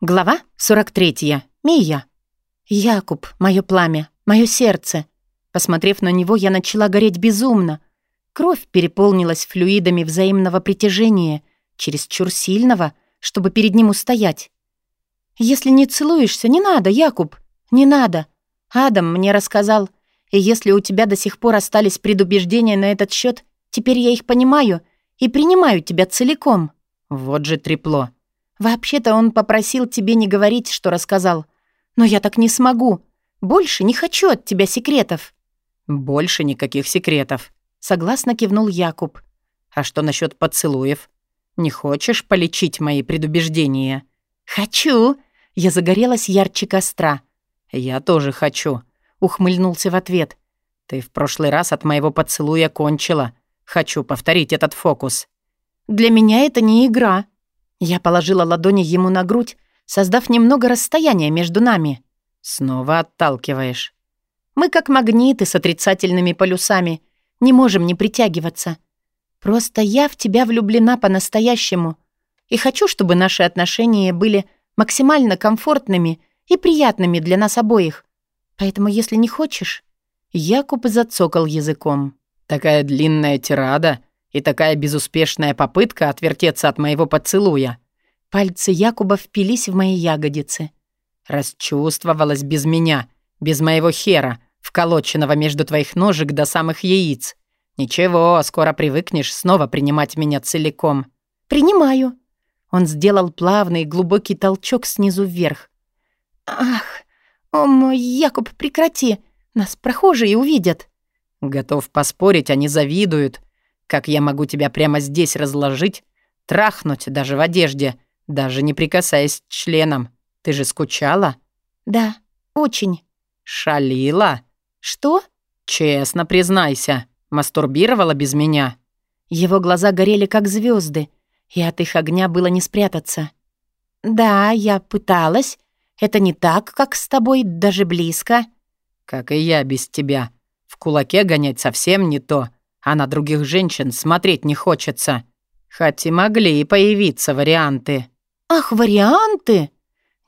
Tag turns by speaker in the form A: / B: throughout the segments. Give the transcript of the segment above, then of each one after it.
A: Глава 43. Мия. Якуб, мое пламя, мое сердце. Посмотрев на него, я начала гореть безумно. Кровь переполнилась флюидами взаимного притяжения, чересчур сильного, чтобы перед ним устоять. «Если не целуешься, не надо, Якуб, не надо. Адам мне рассказал, и если у тебя до сих пор остались предубеждения на этот счет, теперь я их понимаю и принимаю тебя целиком».
B: Вот же трепло.
A: «Вообще-то он попросил тебе не говорить, что рассказал. Но я так не смогу. Больше не хочу от тебя секретов».
B: «Больше никаких секретов», — согласно кивнул Якуб. «А что насчет поцелуев? Не хочешь полечить мои предубеждения?»
A: «Хочу!» — я загорелась ярче костра.
B: «Я тоже хочу», — ухмыльнулся в ответ. «Ты в прошлый раз от моего поцелуя кончила. Хочу повторить этот фокус».
A: «Для меня это не игра», я положила ладони ему на грудь, создав немного расстояния между нами.
B: Снова отталкиваешь.
A: Мы как магниты с отрицательными полюсами. Не можем не притягиваться. Просто я в тебя влюблена по-настоящему. И хочу, чтобы наши отношения были максимально комфортными и приятными для нас обоих. Поэтому, если не хочешь...» Якуб зацокал языком.
B: «Такая длинная тирада и такая безуспешная попытка отвертеться от моего поцелуя.
A: Пальцы Якуба впились в мои ягодицы.
B: Расчувствовалась без меня, без моего хера, вколоченного между твоих ножек до самых яиц. Ничего, скоро привыкнешь снова принимать меня целиком.
A: «Принимаю». Он сделал плавный глубокий толчок снизу вверх. «Ах, о мой Якуб, прекрати! Нас прохожие увидят!»
B: «Готов поспорить, они завидуют. Как я могу тебя прямо здесь разложить, трахнуть даже в одежде, даже не прикасаясь к членам? Ты же скучала?»
A: «Да, очень».
B: «Шалила?»
A: «Что?»
B: «Честно признайся, мастурбировала без меня?»
A: Его глаза горели как звезды, и от их огня было не спрятаться. «Да, я пыталась. Это не так, как с тобой, даже близко».
B: «Как и я без тебя. В кулаке гонять совсем не то а на других женщин смотреть не хочется. Хоть и могли и появиться варианты».
A: «Ах, варианты!»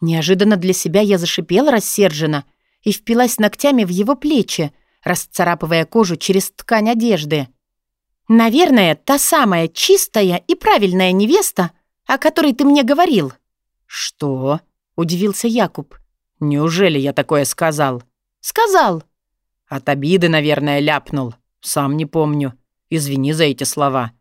A: Неожиданно для себя я зашипела рассерженно и впилась ногтями в его плечи, расцарапывая кожу через ткань одежды. «Наверное, та самая чистая и правильная невеста, о которой ты мне говорил».
B: «Что?» — удивился Якуб. «Неужели я такое сказал?»
A: «Сказал».
B: От обиды, наверное, ляпнул. «Сам не помню. Извини за эти слова.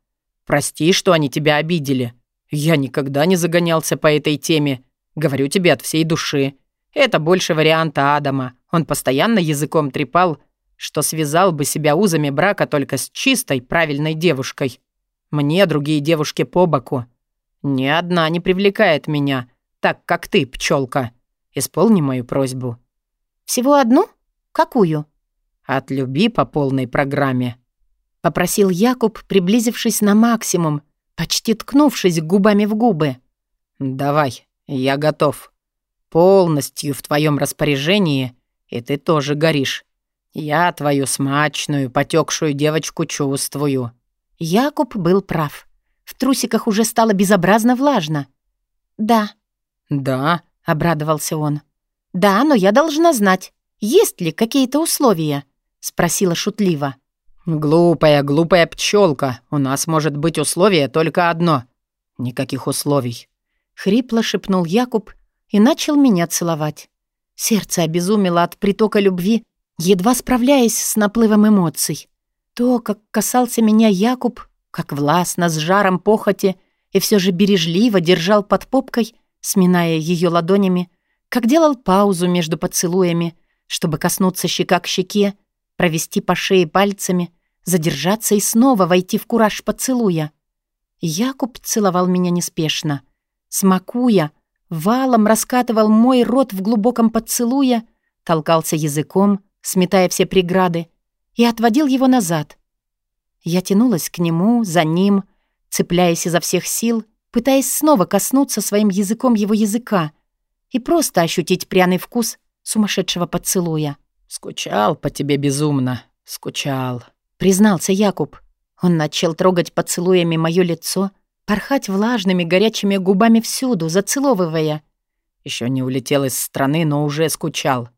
B: Прости, что они тебя обидели. Я никогда не загонялся по этой теме. Говорю тебе от всей души. Это больше варианта Адама. Он постоянно языком трепал, что связал бы себя узами брака только с чистой, правильной девушкой. Мне другие девушки по боку. Ни одна не привлекает меня, так как ты, пчелка. Исполни мою просьбу».
A: «Всего одну? Какую?»
B: «Отлюби по полной программе», —
A: попросил Якуб, приблизившись на максимум, почти ткнувшись губами в губы.
B: «Давай, я готов. Полностью в твоем распоряжении, и ты тоже горишь. Я твою смачную, потекшую девочку чувствую».
A: Якуб был прав. В трусиках уже стало безобразно влажно. «Да».
B: «Да», —
A: обрадовался он. «Да, но я должна знать, есть ли какие-то условия». — спросила шутливо.
B: «Глупая, глупая пчелка. У нас может быть условие только одно. Никаких условий».
A: Хрипло шепнул Якуб и начал меня целовать. Сердце обезумело от притока любви, едва справляясь с наплывом эмоций. То, как касался меня Якуб, как властно, с жаром похоти, и все же бережливо держал под попкой, сминая ее ладонями, как делал паузу между поцелуями, чтобы коснуться щека к щеке, провести по шее пальцами, задержаться и снова войти в кураж поцелуя. Якуб целовал меня неспешно. Смакуя, валом раскатывал мой рот в глубоком поцелуе, толкался языком, сметая все преграды, и отводил его назад. Я тянулась к нему, за ним, цепляясь изо всех сил, пытаясь снова коснуться своим языком его языка и просто ощутить пряный вкус сумасшедшего поцелуя.
B: «Скучал по тебе безумно, скучал», —
A: признался Якуб. Он начал трогать поцелуями мое лицо, порхать влажными горячими губами всюду, зацеловывая.
B: Еще не улетел из страны, но уже скучал.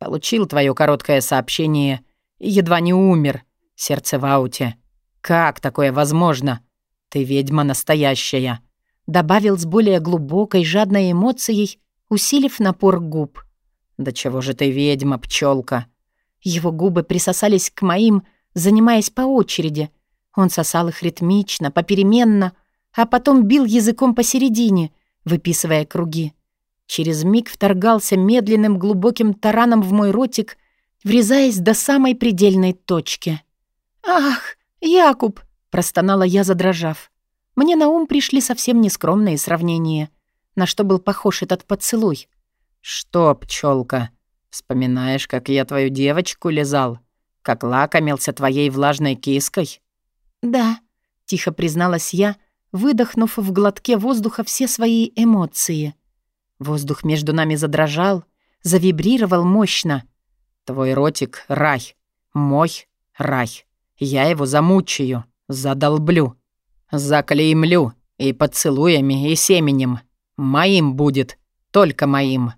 B: Получил твое короткое сообщение и едва не умер. Сердце в ауте. Как такое возможно? Ты ведьма настоящая.
A: Добавил с более глубокой, жадной эмоцией, усилив напор губ.
B: Да чего же ты ведьма, пчелка?
A: Его губы присосались к моим, занимаясь по очереди. Он сосал их ритмично, попеременно, а потом бил языком посередине, выписывая круги. Через миг вторгался медленным глубоким тараном в мой ротик, врезаясь до самой предельной точки. «Ах, Якуб!» — простонала я, задрожав. Мне на ум пришли совсем нескромные сравнения. На что был похож этот поцелуй?
B: «Что, пчелка? Вспоминаешь, как я твою девочку лизал? Как лакомился твоей влажной киской?»
A: «Да», — тихо призналась я, выдохнув в глотке воздуха все свои эмоции. Воздух между нами задрожал, завибрировал мощно.
B: «Твой ротик — рай. Мой — рай. Я его замучаю, задолблю, заклеймлю и поцелуями, и семенем. Моим будет, только моим».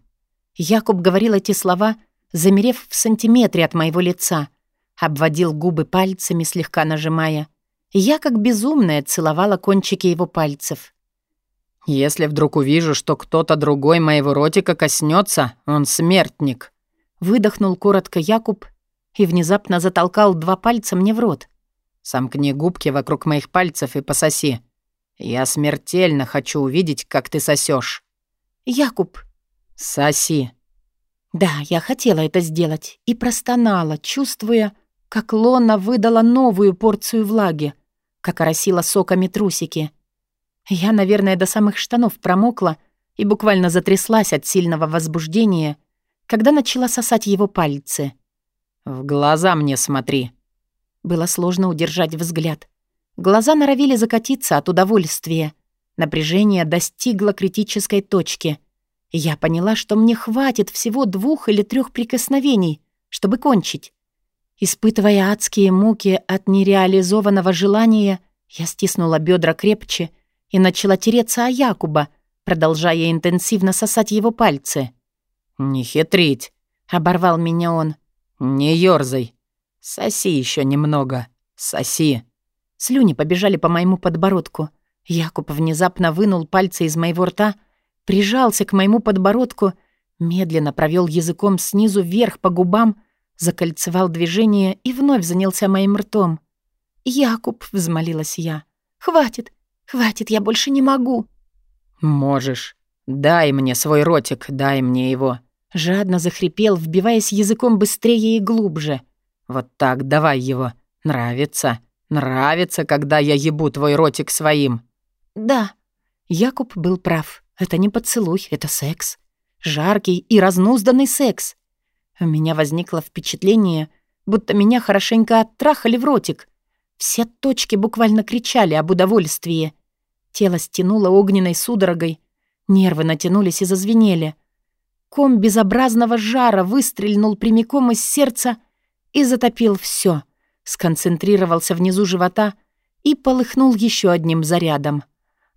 A: Якуб говорил эти слова, замерев в сантиметре от моего лица, обводил губы пальцами, слегка нажимая. Я, как безумная, целовала кончики его пальцев.
B: Если вдруг увижу, что кто-то другой моего ротика коснется, он смертник».
A: Выдохнул коротко Якуб и внезапно затолкал два пальца мне в рот.
B: «Сомкни губки вокруг моих пальцев и пососи. Я смертельно хочу увидеть, как ты сосешь.
A: «Якуб!»
B: «Соси!»
A: Да, я хотела это сделать и простонала, чувствуя, как Лона выдала новую порцию влаги, как оросила соками трусики. Я, наверное, до самых штанов промокла и буквально затряслась от сильного возбуждения, когда начала сосать его пальцы.
B: «В глаза мне смотри».
A: Было сложно удержать взгляд. Глаза норовили закатиться от удовольствия. Напряжение достигло критической точки. Я поняла, что мне хватит всего двух или трех прикосновений, чтобы кончить. Испытывая адские муки от нереализованного желания, я стиснула бедра крепче и начала тереться о Якуба, продолжая интенсивно сосать его пальцы.
B: «Не хитрить», — оборвал меня он. «Не ёрзай. Соси еще немного. Соси».
A: Слюни побежали по моему подбородку. Якуб внезапно вынул пальцы из моего рта, прижался к моему подбородку, медленно провел языком снизу вверх по губам, закольцевал движение и вновь занялся моим ртом. «Якуб», — взмолилась я, — «хватит, Хватит, я больше не могу».
B: «Можешь. Дай мне свой ротик, дай мне его».
A: Жадно захрипел, вбиваясь языком быстрее и глубже.
B: «Вот так, давай его. Нравится. Нравится, когда я ебу твой ротик своим».
A: «Да». Якуб был прав. Это не поцелуй, это секс. Жаркий и разнузданный секс. У меня возникло впечатление, будто меня хорошенько оттрахали в ротик. Все точки буквально кричали об удовольствии. Тело стянуло огненной судорогой. Нервы натянулись и зазвенели. Ком безобразного жара выстрельнул прямиком из сердца и затопил все. Сконцентрировался внизу живота и полыхнул еще одним зарядом.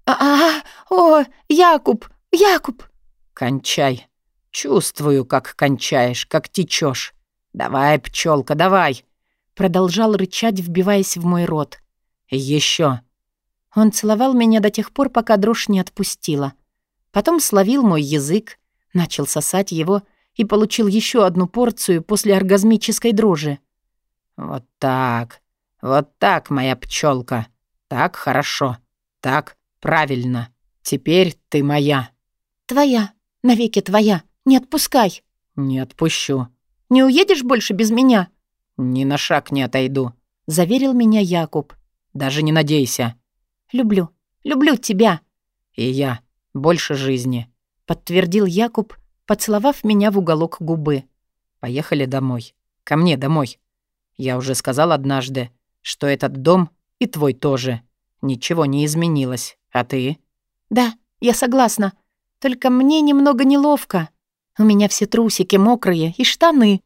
A: «А-а-а! О, Якуб! Якуб!»
B: «Кончай. Чувствую, как кончаешь, как течешь. Давай, пчелка, давай!»
A: Продолжал рычать, вбиваясь в мой рот.
B: Еще.
A: Он целовал меня до тех пор, пока дрожь не отпустила. Потом словил мой язык, начал сосать его и получил еще одну порцию после оргазмической дрожи.
B: «Вот так, вот так, моя пчелка, Так хорошо, так правильно. Теперь ты моя».
A: «Твоя, навеки твоя. Не отпускай».
B: «Не отпущу».
A: «Не уедешь больше без меня?»
B: «Ни на шаг не отойду», —
A: заверил меня Якуб.
B: «Даже не надейся».
A: «Люблю. Люблю тебя».
B: «И я. Больше жизни», —
A: подтвердил Якуб, поцеловав меня в уголок губы.
B: «Поехали домой. Ко мне домой. Я уже сказал однажды, что этот дом и твой тоже. Ничего не изменилось. А ты?»
A: «Да, я согласна. Только мне немного неловко. У меня все трусики мокрые и штаны.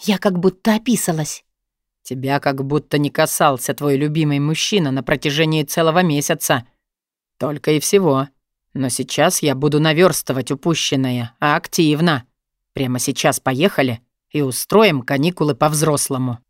A: Я как будто описалась.
B: Тебя как будто не касался твой любимый мужчина на протяжении целого месяца. Только и всего. Но сейчас я буду наверстывать упущенное, а активно. Прямо сейчас поехали и устроим каникулы по-взрослому».